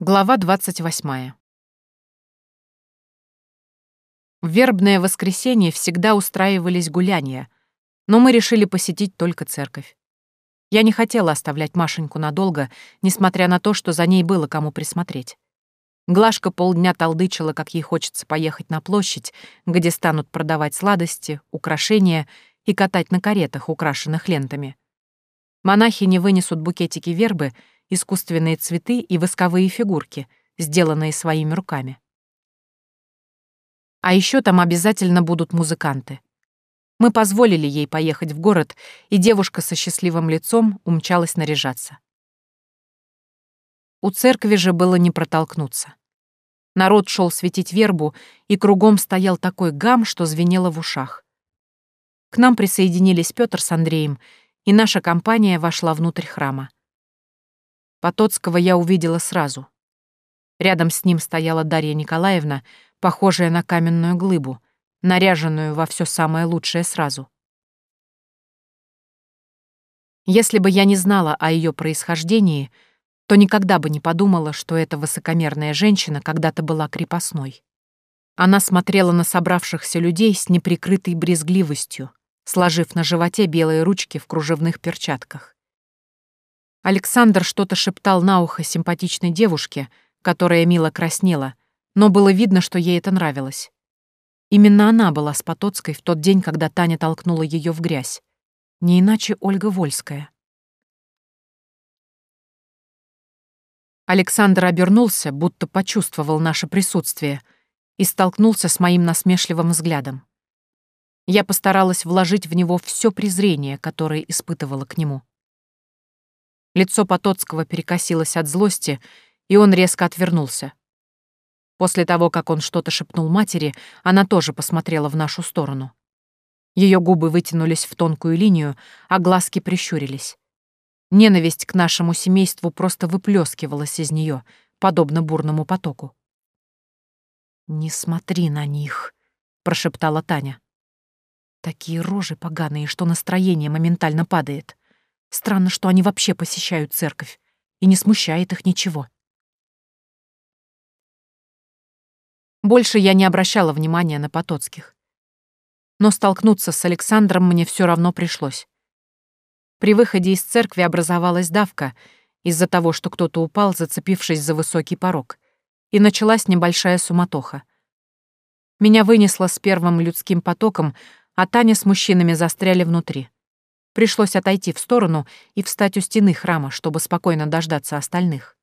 Глава 28. В вербное воскресенье всегда устраивались гуляния, но мы решили посетить только церковь. Я не хотела оставлять Машеньку надолго, несмотря на то, что за ней было кому присмотреть. Глашка полдня толдычила, как ей хочется поехать на площадь, где станут продавать сладости, украшения и катать на каретах, украшенных лентами. Монахи не вынесут букетики вербы — искусственные цветы и восковые фигурки, сделанные своими руками. А еще там обязательно будут музыканты. Мы позволили ей поехать в город, и девушка со счастливым лицом умчалась наряжаться. У церкви же было не протолкнуться. Народ шел светить вербу, и кругом стоял такой гам, что звенело в ушах. К нам присоединились Петр с Андреем, и наша компания вошла внутрь храма. Потоцкого я увидела сразу. Рядом с ним стояла Дарья Николаевна, похожая на каменную глыбу, наряженную во все самое лучшее сразу. Если бы я не знала о ее происхождении, то никогда бы не подумала, что эта высокомерная женщина когда-то была крепостной. Она смотрела на собравшихся людей с неприкрытой брезгливостью, сложив на животе белые ручки в кружевных перчатках. Александр что-то шептал на ухо симпатичной девушке, которая мило краснела, но было видно, что ей это нравилось. Именно она была с Потоцкой в тот день, когда Таня толкнула ее в грязь. Не иначе Ольга Вольская. Александр обернулся, будто почувствовал наше присутствие, и столкнулся с моим насмешливым взглядом. Я постаралась вложить в него все презрение, которое испытывала к нему. Лицо Потоцкого перекосилось от злости, и он резко отвернулся. После того, как он что-то шепнул матери, она тоже посмотрела в нашу сторону. Ее губы вытянулись в тонкую линию, а глазки прищурились. Ненависть к нашему семейству просто выплескивалась из нее, подобно бурному потоку. «Не смотри на них», — прошептала Таня. «Такие рожи поганые, что настроение моментально падает. Странно, что они вообще посещают церковь, и не смущает их ничего. Больше я не обращала внимания на Потоцких. Но столкнуться с Александром мне все равно пришлось. При выходе из церкви образовалась давка из-за того, что кто-то упал, зацепившись за высокий порог, и началась небольшая суматоха. Меня вынесло с первым людским потоком, а Таня с мужчинами застряли внутри. Пришлось отойти в сторону и встать у стены храма, чтобы спокойно дождаться остальных.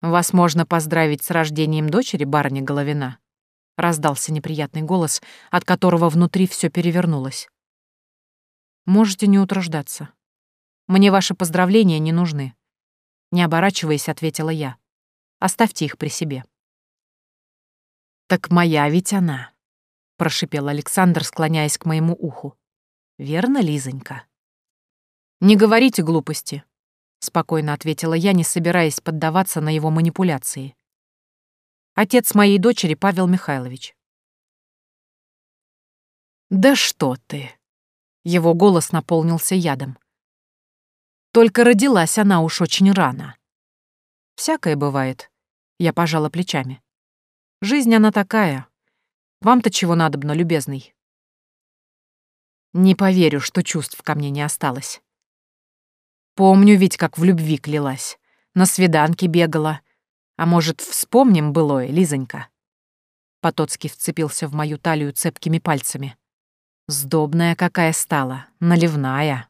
«Вас можно поздравить с рождением дочери, барыня Головина», — раздался неприятный голос, от которого внутри все перевернулось. «Можете не утруждаться. Мне ваши поздравления не нужны», — не оборачиваясь, ответила я. «Оставьте их при себе». «Так моя ведь она», — прошипел Александр, склоняясь к моему уху. Верно, Лизонька?» «Не говорите глупости», — спокойно ответила я, не собираясь поддаваться на его манипуляции. «Отец моей дочери Павел Михайлович». «Да что ты!» — его голос наполнился ядом. «Только родилась она уж очень рано». «Всякое бывает», — я пожала плечами. «Жизнь она такая. Вам-то чего надобно, любезный?» Не поверю, что чувств ко мне не осталось. Помню ведь, как в любви клялась. На свиданке бегала. А может, вспомним былое, Лизонька?» Потоцкий вцепился в мою талию цепкими пальцами. «Сдобная какая стала, наливная».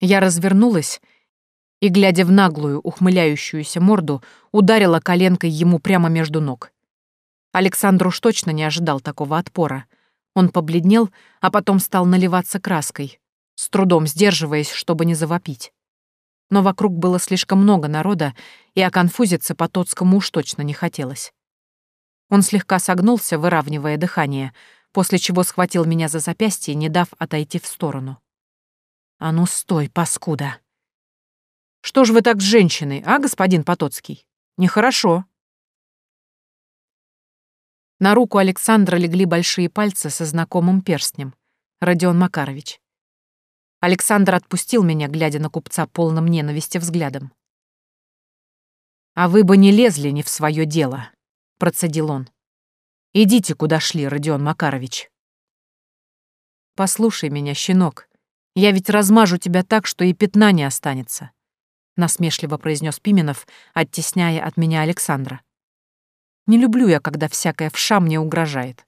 Я развернулась и, глядя в наглую, ухмыляющуюся морду, ударила коленкой ему прямо между ног. Александр уж точно не ожидал такого отпора, он побледнел, а потом стал наливаться краской, с трудом сдерживаясь, чтобы не завопить. Но вокруг было слишком много народа, и оконфузиться по Тоцкому уж точно не хотелось. Он слегка согнулся, выравнивая дыхание, после чего схватил меня за запястье, не дав отойти в сторону. «А ну стой, паскуда!» «Что ж вы так с женщиной, а, господин Потоцкий? Нехорошо!» На руку Александра легли большие пальцы со знакомым перстнем. Родион Макарович. Александр отпустил меня, глядя на купца полным ненависти взглядом. «А вы бы не лезли не в свое дело», — процедил он. «Идите, куда шли, Родион Макарович». «Послушай меня, щенок. Я ведь размажу тебя так, что и пятна не останется», — насмешливо произнес Пименов, оттесняя от меня Александра. «Не люблю я, когда всякая вша мне угрожает.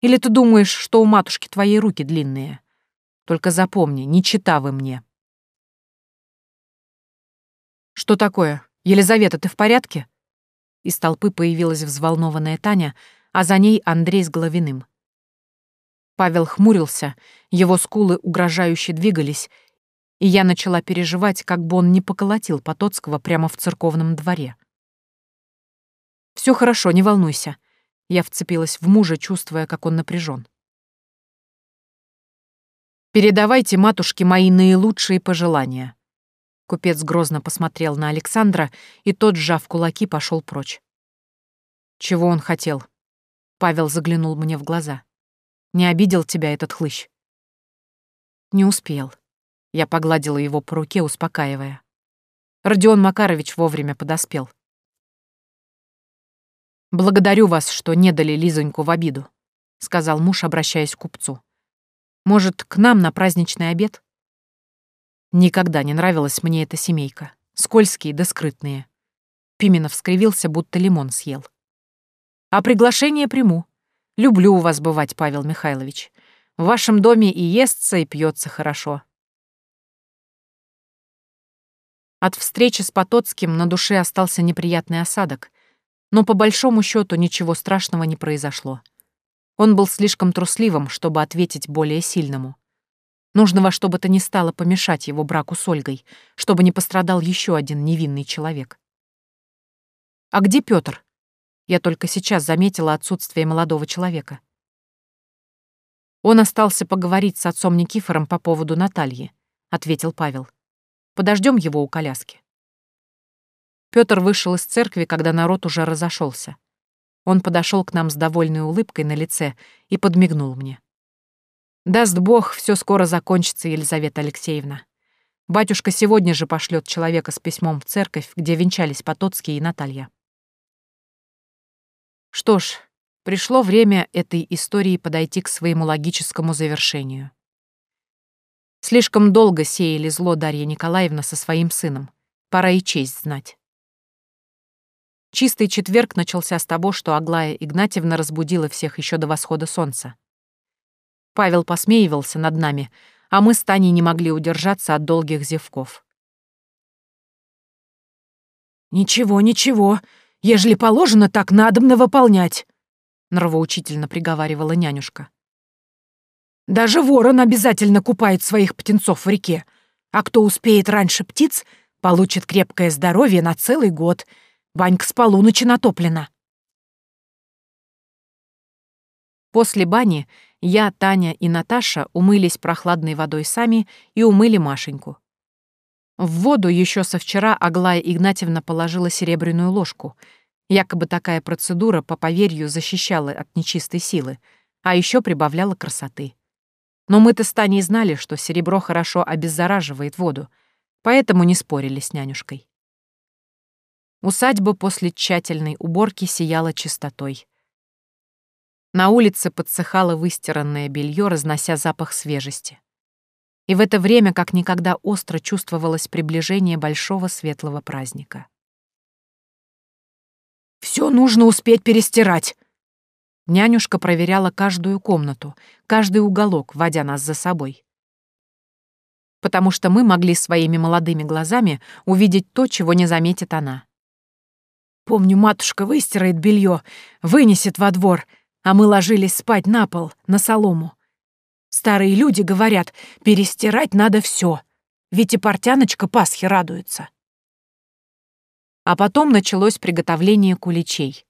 Или ты думаешь, что у матушки твои руки длинные? Только запомни, не чита вы мне». «Что такое? Елизавета, ты в порядке?» Из толпы появилась взволнованная Таня, а за ней Андрей с Головиным. Павел хмурился, его скулы угрожающе двигались, и я начала переживать, как бы он не поколотил Потоцкого прямо в церковном дворе. Все хорошо, не волнуйся». Я вцепилась в мужа, чувствуя, как он напряжен. «Передавайте матушке мои наилучшие пожелания». Купец грозно посмотрел на Александра, и тот, сжав кулаки, пошел прочь. «Чего он хотел?» Павел заглянул мне в глаза. Не обидел тебя этот хлыщ?» «Не успел». Я погладила его по руке, успокаивая. Родион Макарович вовремя подоспел. «Благодарю вас, что не дали Лизоньку в обиду», — сказал муж, обращаясь к купцу. «Может, к нам на праздничный обед?» Никогда не нравилась мне эта семейка. Скользкие да скрытные. Пименов скривился, будто лимон съел. «А приглашение приму. Люблю у вас бывать, Павел Михайлович. В вашем доме и естся, и пьется хорошо. От встречи с Потоцким на душе остался неприятный осадок, но по большому счету ничего страшного не произошло. Он был слишком трусливым, чтобы ответить более сильному. Нужно во что бы то ни стало помешать его браку с Ольгой, чтобы не пострадал еще один невинный человек. «А где Петр? Я только сейчас заметила отсутствие молодого человека. «Он остался поговорить с отцом Никифором по поводу Натальи», — ответил Павел. «Подождем его у коляски». Пётр вышел из церкви, когда народ уже разошелся. Он подошел к нам с довольной улыбкой на лице и подмигнул мне. «Даст Бог, все скоро закончится, Елизавета Алексеевна. Батюшка сегодня же пошлет человека с письмом в церковь, где венчались Потоцкий и Наталья». Что ж, пришло время этой истории подойти к своему логическому завершению. Слишком долго сеяли зло Дарья Николаевна со своим сыном. Пора и честь знать. Чистый четверг начался с того, что Аглая Игнатьевна разбудила всех еще до восхода солнца. Павел посмеивался над нами, а мы с Таней не могли удержаться от долгих зевков. «Ничего, ничего, Ежели положено, так надобно выполнять», — нравоучительно приговаривала нянюшка. «Даже ворон обязательно купает своих птенцов в реке, а кто успеет раньше птиц, получит крепкое здоровье на целый год. Банька с полуночи натоплена». После бани я, Таня и Наташа умылись прохладной водой сами и умыли Машеньку. В воду еще со вчера Аглая Игнатьевна положила серебряную ложку. Якобы такая процедура, по поверью, защищала от нечистой силы, а еще прибавляла красоты. Но мы-то с Таней знали, что серебро хорошо обеззараживает воду, поэтому не спорили с нянюшкой. Усадьба после тщательной уборки сияла чистотой. На улице подсыхало выстиранное белье, разнося запах свежести и в это время как никогда остро чувствовалось приближение большого светлого праздника. «Все нужно успеть перестирать!» Нянюшка проверяла каждую комнату, каждый уголок, водя нас за собой. Потому что мы могли своими молодыми глазами увидеть то, чего не заметит она. Помню, матушка выстирает белье, вынесет во двор, а мы ложились спать на пол, на солому. Старые люди говорят, перестирать надо все, ведь и портяночка Пасхи радуется. А потом началось приготовление куличей.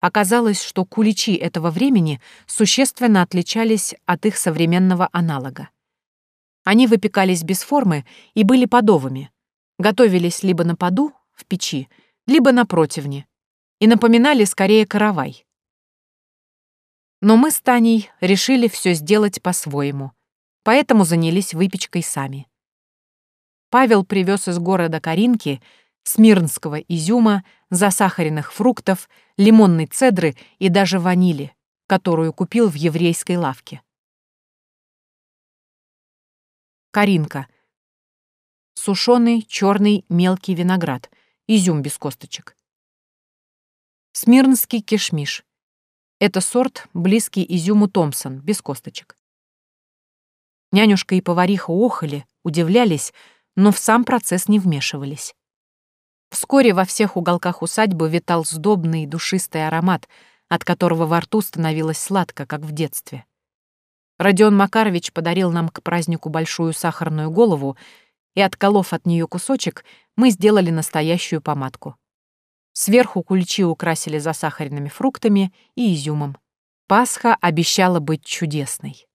Оказалось, что куличи этого времени существенно отличались от их современного аналога. Они выпекались без формы и были подовыми, готовились либо на поду, в печи, либо на противне, и напоминали скорее каравай. Но мы с Таней решили все сделать по-своему. поэтому занялись выпечкой сами. Павел привез из города Каринки смирнского изюма, засахаренных фруктов, лимонной цедры и даже ванили, которую купил в еврейской лавке. Каринка. Сушеный черный мелкий виноград, изюм без косточек. Смирнский кишмиш. Это сорт, близкий изюму Томпсон, без косточек. Нянюшка и повариха охали, удивлялись, но в сам процесс не вмешивались. Вскоре во всех уголках усадьбы витал сдобный душистый аромат, от которого во рту становилось сладко, как в детстве. Родион Макарович подарил нам к празднику большую сахарную голову, и, отколов от нее кусочек, мы сделали настоящую помадку. Сверху кульчи украсили засахаренными фруктами и изюмом. Пасха обещала быть чудесной.